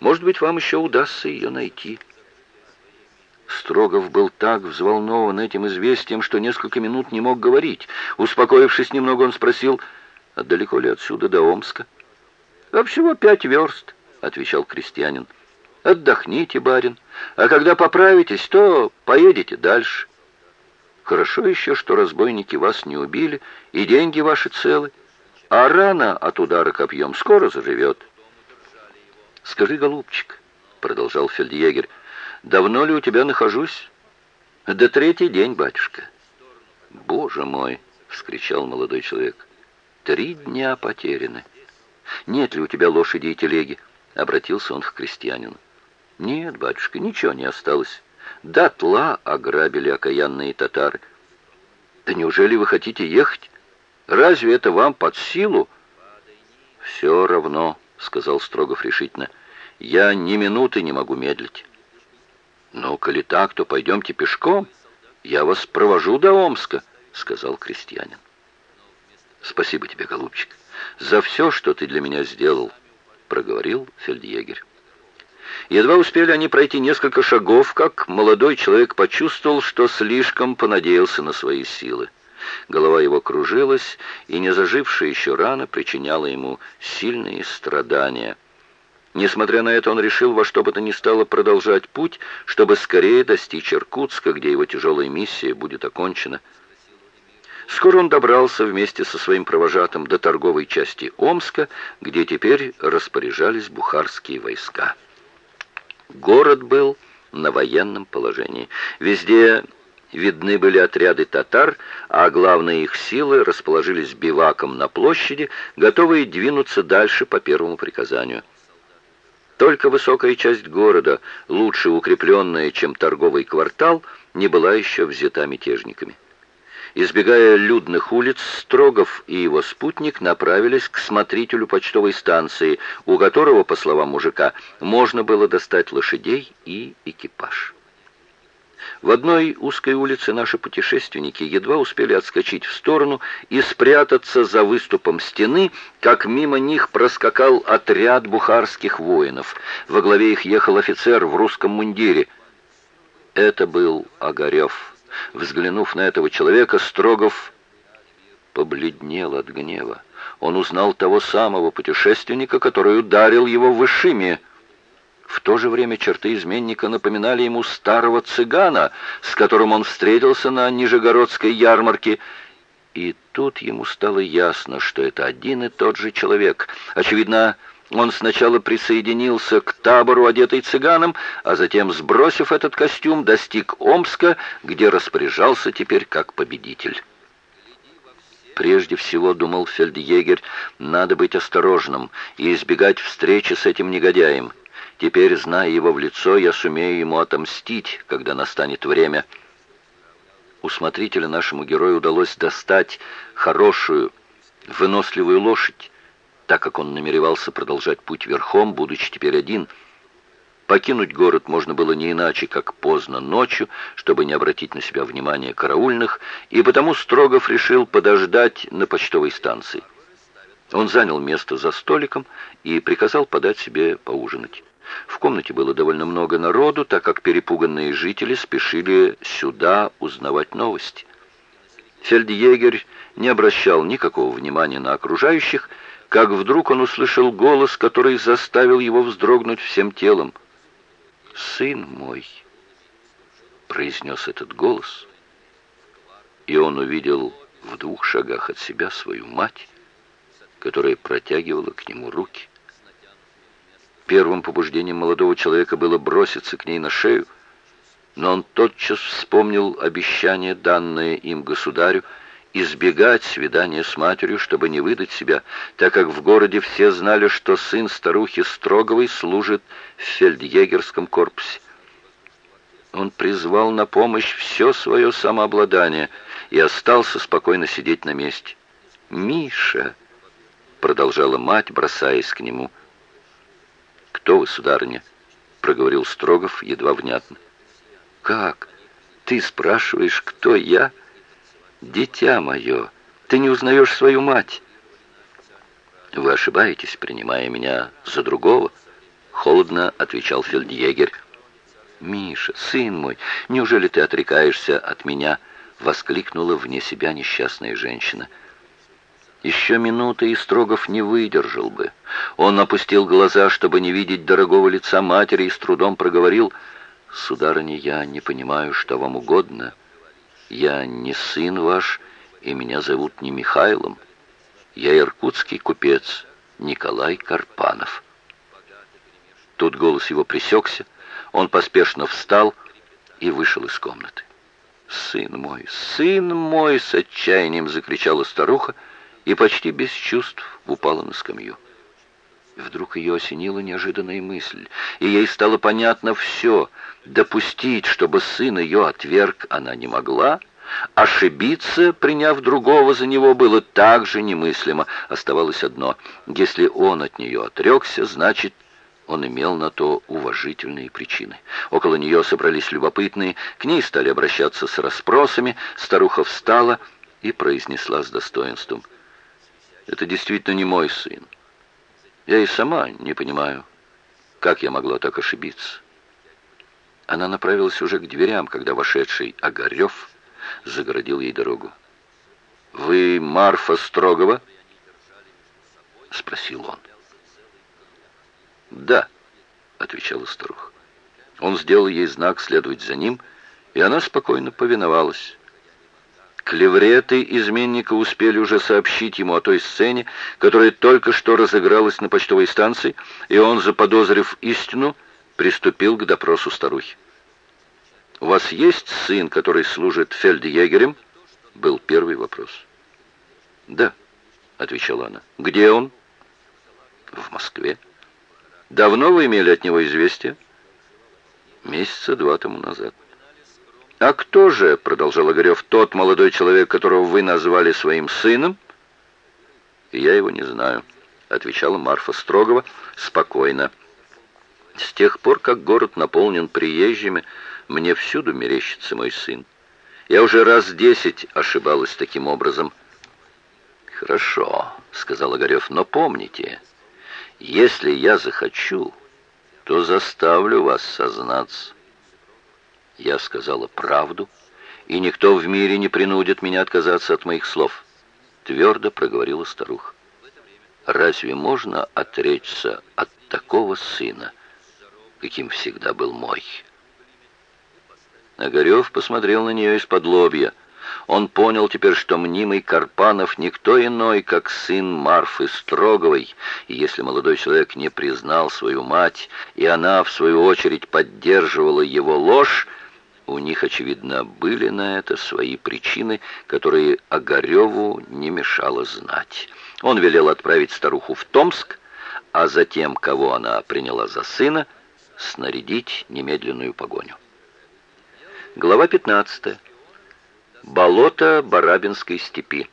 Может быть, вам еще удастся ее найти». Строгов был так взволнован этим известием, что несколько минут не мог говорить. Успокоившись немного, он спросил, «А далеко ли отсюда до Омска?» «А всего пять верст», — отвечал крестьянин. «Отдохните, барин, а когда поправитесь, то поедете дальше». «Хорошо еще, что разбойники вас не убили, и деньги ваши целы, а рана от удара копьем скоро заживет». «Скажи, голубчик», — продолжал фельдъегерь, — Давно ли у тебя нахожусь?» «Да третий день, батюшка». «Боже мой!» — вскричал молодой человек. «Три дня потеряны. Нет ли у тебя лошади и телеги?» — обратился он к крестьянину. «Нет, батюшка, ничего не осталось. Дотла ограбили окаянные татары». «Да неужели вы хотите ехать? Разве это вам под силу?» «Все равно», — сказал Строгов решительно. «Я ни минуты не могу медлить». «Ну, коли так, то пойдемте пешком. Я вас провожу до Омска», — сказал крестьянин. «Спасибо тебе, голубчик, за все, что ты для меня сделал», — проговорил фельдъегерь. Едва успели они пройти несколько шагов, как молодой человек почувствовал, что слишком понадеялся на свои силы. Голова его кружилась, и незажившая еще рана причиняла ему сильные страдания — Несмотря на это, он решил во что бы то ни стало продолжать путь, чтобы скорее достичь Иркутска, где его тяжелая миссия будет окончена. Скоро он добрался вместе со своим провожатым до торговой части Омска, где теперь распоряжались бухарские войска. Город был на военном положении. Везде видны были отряды татар, а главные их силы расположились биваком на площади, готовые двинуться дальше по первому приказанию. Только высокая часть города, лучше укрепленная, чем торговый квартал, не была еще взята мятежниками. Избегая людных улиц, Строгов и его спутник направились к смотрителю почтовой станции, у которого, по словам мужика, можно было достать лошадей и экипаж. В одной узкой улице наши путешественники едва успели отскочить в сторону и спрятаться за выступом стены, как мимо них проскакал отряд бухарских воинов. Во главе их ехал офицер в русском мундире. Это был Огарев. Взглянув на этого человека, Строгов побледнел от гнева. Он узнал того самого путешественника, который ударил его в Ишиме. В то же время черты изменника напоминали ему старого цыгана, с которым он встретился на Нижегородской ярмарке, и тут ему стало ясно, что это один и тот же человек. Очевидно, он сначала присоединился к табору, одетый цыганом, а затем, сбросив этот костюм, достиг Омска, где распоряжался теперь как победитель. Прежде всего, думал фельдъегерь, надо быть осторожным и избегать встречи с этим негодяем. Теперь, зная его в лицо, я сумею ему отомстить, когда настанет время. У смотрителя нашему герою удалось достать хорошую, выносливую лошадь, так как он намеревался продолжать путь верхом, будучи теперь один. Покинуть город можно было не иначе, как поздно ночью, чтобы не обратить на себя внимание караульных, и потому Строгов решил подождать на почтовой станции. Он занял место за столиком и приказал подать себе поужинать. В комнате было довольно много народу, так как перепуганные жители спешили сюда узнавать новости. Фельдъегерь не обращал никакого внимания на окружающих, как вдруг он услышал голос, который заставил его вздрогнуть всем телом. «Сын мой!» — произнес этот голос, и он увидел в двух шагах от себя свою мать, которая протягивала к нему руки. Первым побуждением молодого человека было броситься к ней на шею, но он тотчас вспомнил обещание, данное им государю, избегать свидания с матерью, чтобы не выдать себя, так как в городе все знали, что сын старухи Строговой служит в фельдъегерском корпусе. Он призвал на помощь все свое самообладание и остался спокойно сидеть на месте. «Миша!» — продолжала мать, бросаясь к нему — «Кто вы, сударыня?» — проговорил Строгов едва внятно. «Как? Ты спрашиваешь, кто я? Дитя мое, ты не узнаешь свою мать?» «Вы ошибаетесь, принимая меня за другого. холодно отвечал фельдъегерь. «Миша, сын мой, неужели ты отрекаешься от меня?» — воскликнула вне себя несчастная женщина. Еще минуты и Строгов не выдержал бы. Он опустил глаза, чтобы не видеть дорогого лица матери, и с трудом проговорил, «Сударыня, я не понимаю, что вам угодно. Я не сын ваш, и меня зовут не Михайлом. Я иркутский купец Николай Карпанов». Тут голос его пресекся, он поспешно встал и вышел из комнаты. «Сын мой, сын мой!» — с отчаянием закричала старуха и почти без чувств упала на скамью. Вдруг ее осенила неожиданная мысль, и ей стало понятно все. Допустить, чтобы сын ее отверг, она не могла. Ошибиться, приняв другого за него, было также немыслимо. Оставалось одно. Если он от нее отрекся, значит, он имел на то уважительные причины. Около нее собрались любопытные, к ней стали обращаться с расспросами. Старуха встала и произнесла с достоинством. «Это действительно не мой сын. Я и сама не понимаю, как я могла так ошибиться». Она направилась уже к дверям, когда вошедший Огарев загородил ей дорогу. «Вы Марфа Строгова?» — спросил он. «Да», — отвечала старуха. Он сделал ей знак следовать за ним, и она спокойно повиновалась. Клевреты изменника успели уже сообщить ему о той сцене, которая только что разыгралась на почтовой станции, и он, заподозрив истину, приступил к допросу старухи. «У вас есть сын, который служит фельдъегерем?» — был первый вопрос. «Да», — отвечала она. «Где он?» «В Москве». Давно вы имели от него известие? Месяца два тому назад. А кто же, продолжал Огарев, тот молодой человек, которого вы назвали своим сыном? Я его не знаю, отвечала Марфа Строгова спокойно. С тех пор, как город наполнен приезжими, мне всюду мерещится мой сын. Я уже раз десять ошибалась таким образом. «Хорошо», — сказал Огарев, — «но помните, если я захочу, то заставлю вас сознаться. Я сказала правду, и никто в мире не принудит меня отказаться от моих слов, твердо проговорила старуха. Разве можно отречься от такого сына, каким всегда был мой? Огарев посмотрел на нее из-под лобья — он понял теперь, что мнимый Карпанов никто иной, как сын Марфы Строговой, и если молодой человек не признал свою мать, и она, в свою очередь, поддерживала его ложь, у них, очевидно, были на это свои причины, которые Огареву не мешало знать. Он велел отправить старуху в Томск, а затем, кого она приняла за сына, снарядить немедленную погоню. Глава 15. Болото Барабинской степи.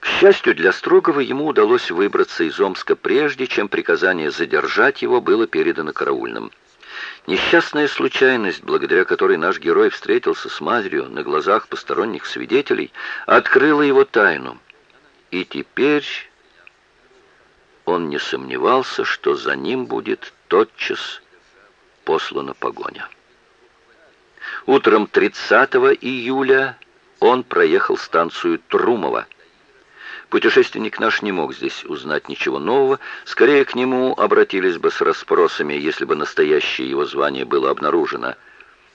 К счастью для Строгова, ему удалось выбраться из Омска прежде, чем приказание задержать его было передано караульным. Несчастная случайность, благодаря которой наш герой встретился с матерью на глазах посторонних свидетелей, открыла его тайну. И теперь он не сомневался, что за ним будет тотчас послана погоня. Утром 30 июля он проехал станцию Трумова. Путешественник наш не мог здесь узнать ничего нового, скорее к нему обратились бы с расспросами, если бы настоящее его звание было обнаружено.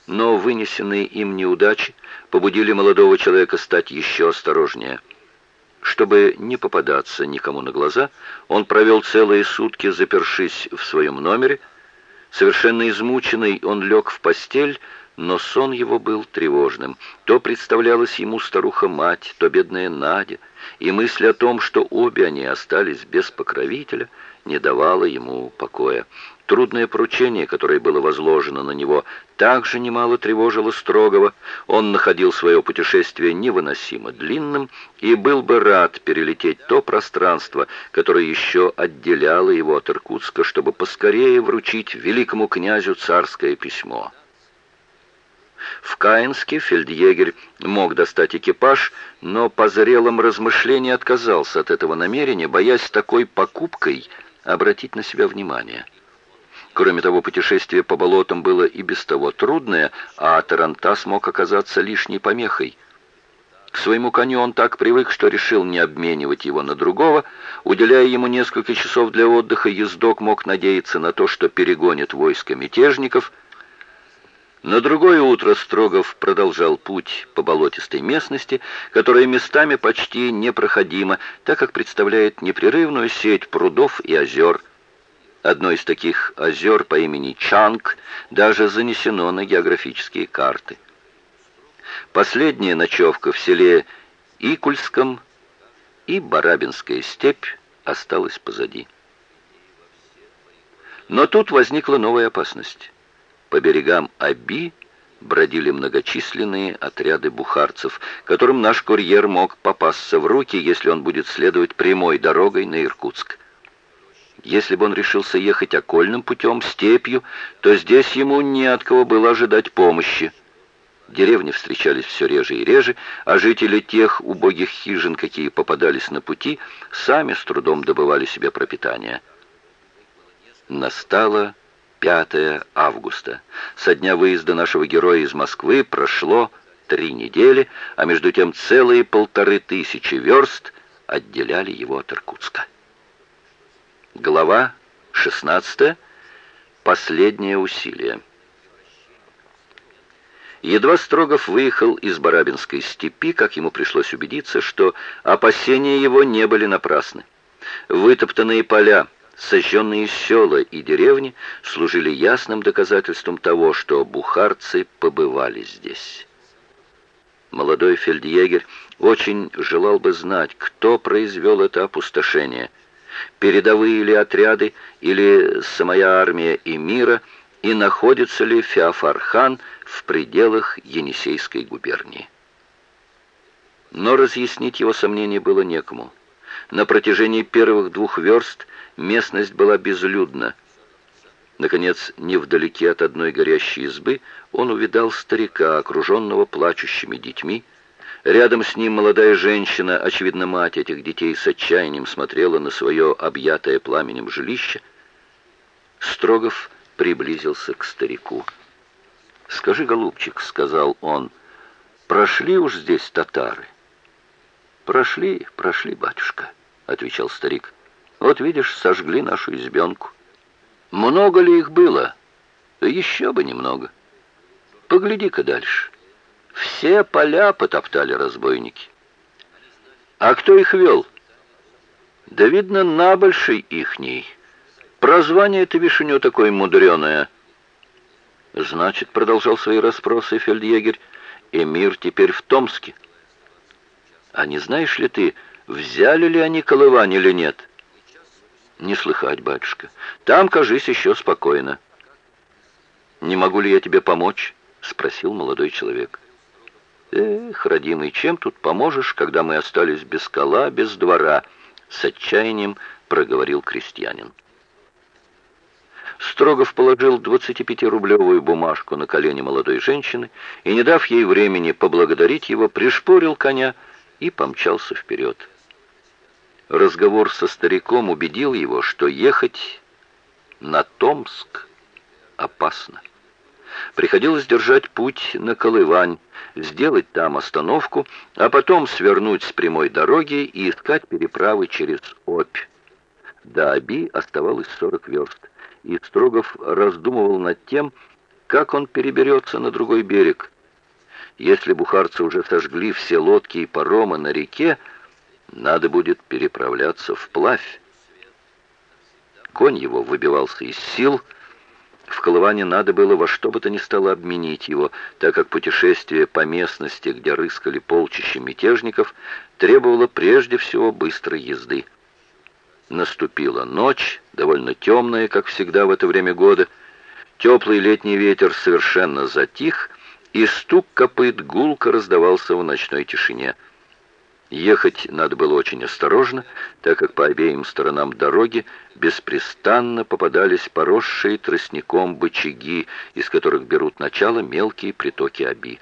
Но вынесенные им неудачи побудили молодого человека стать еще осторожнее. Чтобы не попадаться никому на глаза, он провел целые сутки, запершись в своем номере. Совершенно измученный, он лег в постель, но сон его был тревожным. То представлялась ему старуха-мать, то бедная Надя, и мысль о том, что обе они остались без покровителя, не давала ему покоя. Трудное поручение, которое было возложено на него, также немало тревожило Строгова. Он находил свое путешествие невыносимо длинным и был бы рад перелететь то пространство, которое еще отделяло его от Иркутска, чтобы поскорее вручить великому князю царское письмо. В Каинске фельдъегерь мог достать экипаж, но по зрелом размышлении отказался от этого намерения, боясь такой покупкой обратить на себя внимание. Кроме того, путешествие по болотам было и без того трудное, а Тарантас мог оказаться лишней помехой. К своему коню он так привык, что решил не обменивать его на другого. Уделяя ему несколько часов для отдыха, ездок мог надеяться на то, что перегонит войско мятежников – на другое утро Строгов продолжал путь по болотистой местности, которая местами почти непроходима, так как представляет непрерывную сеть прудов и озер. Одно из таких озер по имени Чанг даже занесено на географические карты. Последняя ночевка в селе Икульском и Барабинская степь осталась позади. Но тут возникла новая опасность. По берегам Аби бродили многочисленные отряды бухарцев, которым наш курьер мог попасться в руки, если он будет следовать прямой дорогой на Иркутск. Если бы он решился ехать окольным путем, степью, то здесь ему не от кого было ожидать помощи. Деревни встречались все реже и реже, а жители тех убогих хижин, какие попадались на пути, сами с трудом добывали себе пропитание. Настало 5 августа. Со дня выезда нашего героя из Москвы прошло три недели, а между тем целые полторы тысячи верст отделяли его от Иркутска. Глава 16. Последнее усилие. Едва Строгов выехал из Барабинской степи, как ему пришлось убедиться, что опасения его не были напрасны. Вытоптанные поля, Сожженные села и деревни служили ясным доказательством того, что бухарцы побывали здесь. Молодой фельдъегерь очень желал бы знать, кто произвел это опустошение. Передовые ли отряды или самая армия эмира, и находится ли Феофархан в пределах Енисейской губернии. Но разъяснить его сомнения было некому. На протяжении первых двух верст местность была безлюдна. Наконец, невдалеке от одной горящей избы, он увидал старика, окруженного плачущими детьми. Рядом с ним молодая женщина, очевидно, мать этих детей, с отчаянием смотрела на свое объятое пламенем жилище. Строгов приблизился к старику. «Скажи, голубчик», — сказал он, — «прошли уж здесь татары?» «Прошли, прошли, батюшка», — отвечал старик. «Вот видишь, сожгли нашу избенку. Много ли их было? Еще бы немного. Погляди-ка дальше. Все поля потоптали разбойники. А кто их вел? Да, видно, набольший ихний. Прозвание-то, него такое мудреное». «Значит, — продолжал свои расспросы фельдъегерь, — эмир теперь в Томске». А не знаешь ли ты, взяли ли они колывань или нет? Не слыхать, батюшка. Там, кажись, еще спокойно. Не могу ли я тебе помочь? Спросил молодой человек. Эх, родимый, чем тут поможешь, когда мы остались без кола, без двора? С отчаянием проговорил крестьянин. Строгов положил 25-рублевую бумажку на колени молодой женщины и, не дав ей времени поблагодарить его, пришпорил коня, и помчался вперед. Разговор со стариком убедил его, что ехать на Томск опасно. Приходилось держать путь на Колывань, сделать там остановку, а потом свернуть с прямой дороги и искать переправы через Обь. До Оби оставалось 40 верст, и Строгов раздумывал над тем, как он переберется на другой берег, если бухарцы уже сожгли все лодки и паромы на реке, надо будет переправляться вплавь. Конь его выбивался из сил. В Колыване надо было во что бы то ни стало обменить его, так как путешествие по местности, где рыскали полчища мятежников, требовало прежде всего быстрой езды. Наступила ночь, довольно темная, как всегда в это время года. Теплый летний ветер совершенно затих, и стук копыт гулко раздавался в ночной тишине. Ехать надо было очень осторожно, так как по обеим сторонам дороги беспрестанно попадались поросшие тростником бычаги, из которых берут начало мелкие притоки Оби.